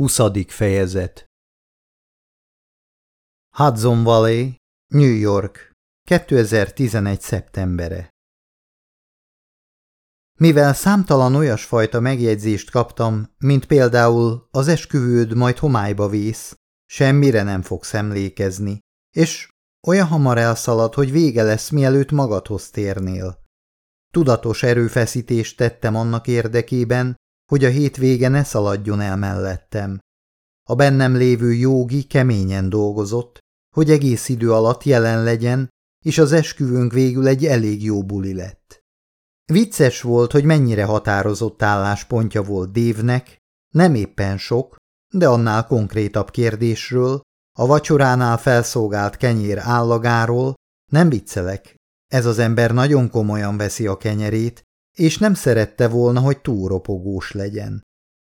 20. fejezet Hudson Valley, New York, 2011. szeptembere Mivel számtalan olyasfajta megjegyzést kaptam, mint például az esküvőd majd homályba vész, semmire nem fogsz emlékezni, és olyan hamar elszalad, hogy vége lesz, mielőtt magadhoz térnél. Tudatos erőfeszítést tettem annak érdekében, hogy a hétvége ne szaladjon el mellettem. A bennem lévő jógi keményen dolgozott, hogy egész idő alatt jelen legyen, és az esküvőnk végül egy elég jó buli lett. Vicces volt, hogy mennyire határozott álláspontja volt Dévnek, nem éppen sok, de annál konkrétabb kérdésről, a vacsoránál felszolgált kenyér állagáról, nem viccelek, ez az ember nagyon komolyan veszi a kenyerét, és nem szerette volna, hogy túlropogós legyen.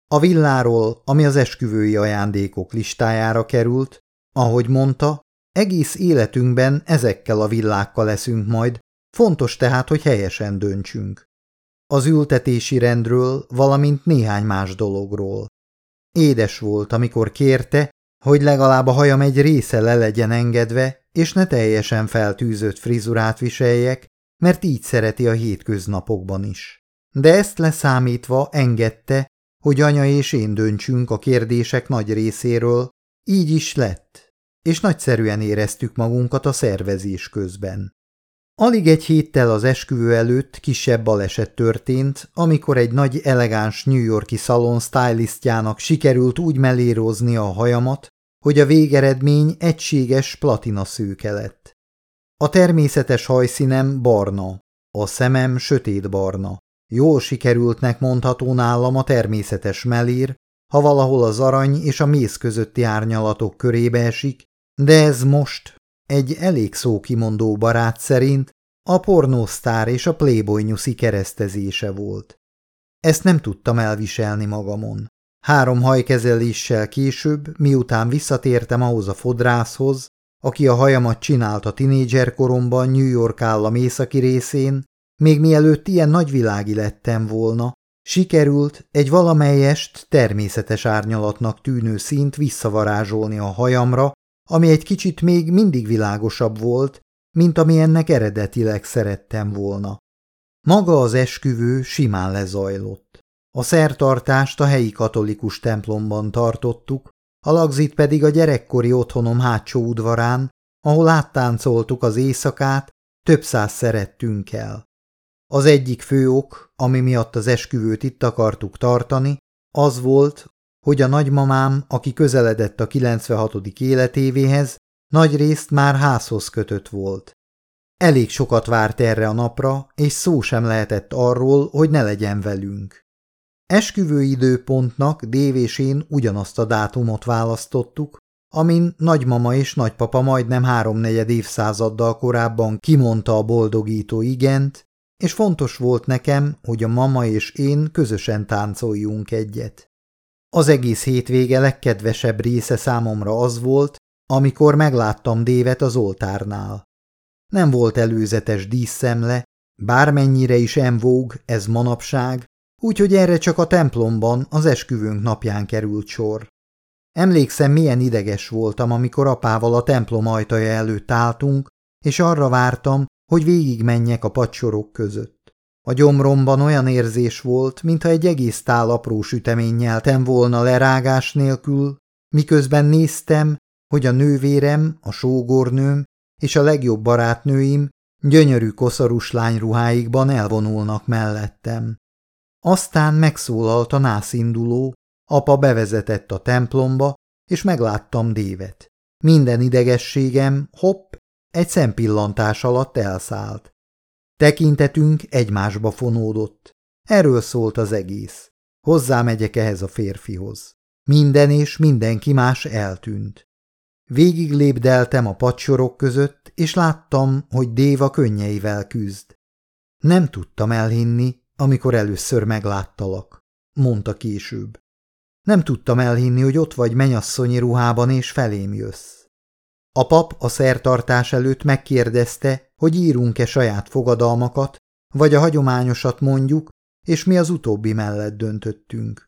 A villáról, ami az esküvői ajándékok listájára került, ahogy mondta, egész életünkben ezekkel a villákkal leszünk majd, fontos tehát, hogy helyesen döntsünk. Az ültetési rendről, valamint néhány más dologról. Édes volt, amikor kérte, hogy legalább a hajam egy része le legyen engedve, és ne teljesen feltűzött frizurát viseljek, mert így szereti a hétköznapokban is. De ezt leszámítva engedte, hogy anya és én döntsünk a kérdések nagy részéről, így is lett, és nagyszerűen éreztük magunkat a szervezés közben. Alig egy héttel az esküvő előtt kisebb baleset történt, amikor egy nagy elegáns New Yorki szalon stylistjának sikerült úgy mellérozni a hajamat, hogy a végeredmény egységes platina szőke lett. A természetes hajszínem barna, a szemem sötétbarna. Jól sikerültnek mondható nálam a természetes melír, ha valahol az arany és a mész közötti árnyalatok körébe esik, de ez most, egy elég szókimondó barát szerint, a pornósztár és a playboy nyuszi keresztezése volt. Ezt nem tudtam elviselni magamon. Három hajkezeléssel később, miután visszatértem ahhoz a fodrászhoz, aki a hajamat csinálta tinédzser koromban New York állam északi részén, még mielőtt ilyen nagyvilági lettem volna, sikerült egy valamelyest természetes árnyalatnak tűnő színt visszavarázsolni a hajamra, ami egy kicsit még mindig világosabb volt, mint ami ennek eredetileg szerettem volna. Maga az esküvő simán lezajlott. A szertartást a helyi katolikus templomban tartottuk, a lagzit pedig a gyerekkori otthonom hátsó udvarán, ahol áttáncoltuk az éjszakát, több száz szerettünk el. Az egyik fő ok, ami miatt az esküvőt itt akartuk tartani, az volt, hogy a nagymamám, aki közeledett a 96. életévéhez, nagy részt már házhoz kötött volt. Elég sokat várt erre a napra, és szó sem lehetett arról, hogy ne legyen velünk. Esküvő időpontnak dévésén ugyanazt a dátumot választottuk, amin nagymama és nagypapa majdnem háromnegyed évszázaddal korábban kimondta a boldogító igent, és fontos volt nekem, hogy a mama és én közösen táncoljunk egyet. Az egész hétvége legkedvesebb része számomra az volt, amikor megláttam Dévet az oltárnál. Nem volt előzetes díszszemle, bármennyire is envóg ez manapság, úgyhogy erre csak a templomban az esküvőnk napján került sor. Emlékszem, milyen ideges voltam, amikor apával a templom ajtaja előtt álltunk, és arra vártam, hogy végigmenjek a padsorok között. A gyomromban olyan érzés volt, mintha egy egész tál apró sütemény nyeltem volna lerágás nélkül, miközben néztem, hogy a nővérem, a sógornőm és a legjobb barátnőim gyönyörű koszorús lányruháikban elvonulnak mellettem. Aztán megszólalt a nászinduló, apa bevezetett a templomba, és megláttam Dévet. Minden idegességem, hopp, egy szempillantás alatt elszállt. Tekintetünk egymásba fonódott. Erről szólt az egész. Hozzámegyek ehhez a férfihoz. Minden és mindenki más eltűnt. Végig lépdeltem a padsorok között, és láttam, hogy Déva könnyeivel küzd. Nem tudtam elhinni, amikor először megláttalak, mondta később. Nem tudtam elhinni, hogy ott vagy menyasszonyi ruhában és felém jössz. A pap a szertartás előtt megkérdezte, hogy írunk-e saját fogadalmakat, vagy a hagyományosat mondjuk, és mi az utóbbi mellett döntöttünk.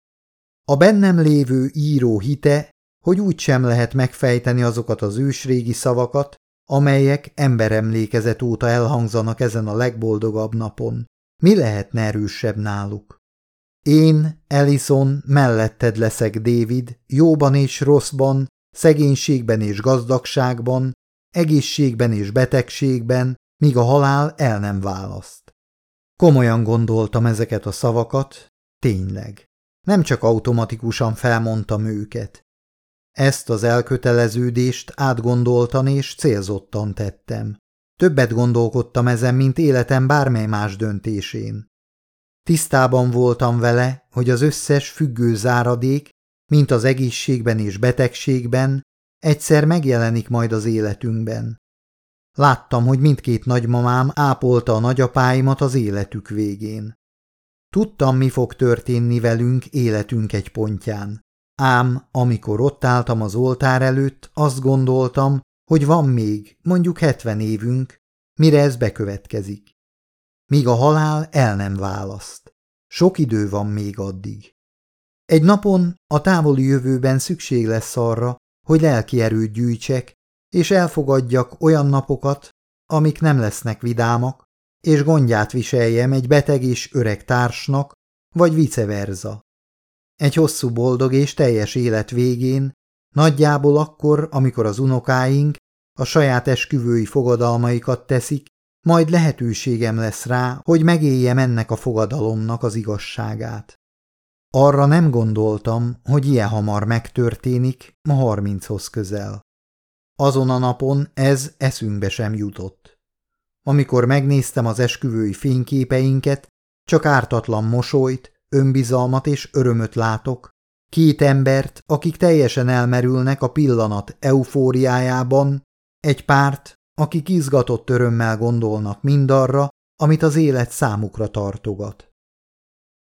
A bennem lévő író hite, hogy úgy sem lehet megfejteni azokat az ősrégi szavakat, amelyek emberemlékezet óta elhangzanak ezen a legboldogabb napon. Mi lehetne erősebb náluk? Én, Ellison, melletted leszek, David, jóban és rosszban, szegénységben és gazdagságban, egészségben és betegségben, míg a halál el nem választ. Komolyan gondoltam ezeket a szavakat, tényleg. Nem csak automatikusan felmondtam őket. Ezt az elköteleződést átgondoltan és célzottan tettem. Többet gondolkodtam ezen, mint életem bármely más döntésén. Tisztában voltam vele, hogy az összes függő záradék, mint az egészségben és betegségben, egyszer megjelenik majd az életünkben. Láttam, hogy mindkét nagymamám ápolta a nagyapáimat az életük végén. Tudtam, mi fog történni velünk életünk egy pontján. Ám, amikor ott álltam az oltár előtt, azt gondoltam, hogy van még, mondjuk hetven évünk, mire ez bekövetkezik. Míg a halál el nem választ. Sok idő van még addig. Egy napon a távoli jövőben szükség lesz arra, hogy lelki erőt gyűjtsek, és elfogadjak olyan napokat, amik nem lesznek vidámak, és gondját viseljem egy beteg és öreg társnak, vagy vice versa. Egy hosszú boldog és teljes élet végén, nagyjából akkor, amikor az unokáink a saját esküvői fogadalmaikat teszik, majd lehetőségem lesz rá, hogy megéljem ennek a fogadalomnak az igazságát. Arra nem gondoltam, hogy ilyen hamar megtörténik, ma harminchoz közel. Azon a napon ez eszünkbe sem jutott. Amikor megnéztem az esküvői fényképeinket, csak ártatlan mosolyt, önbizalmat és örömöt látok, két embert, akik teljesen elmerülnek a pillanat eufóriájában, egy párt, akik izgatott örömmel gondolnak mindarra, amit az élet számukra tartogat.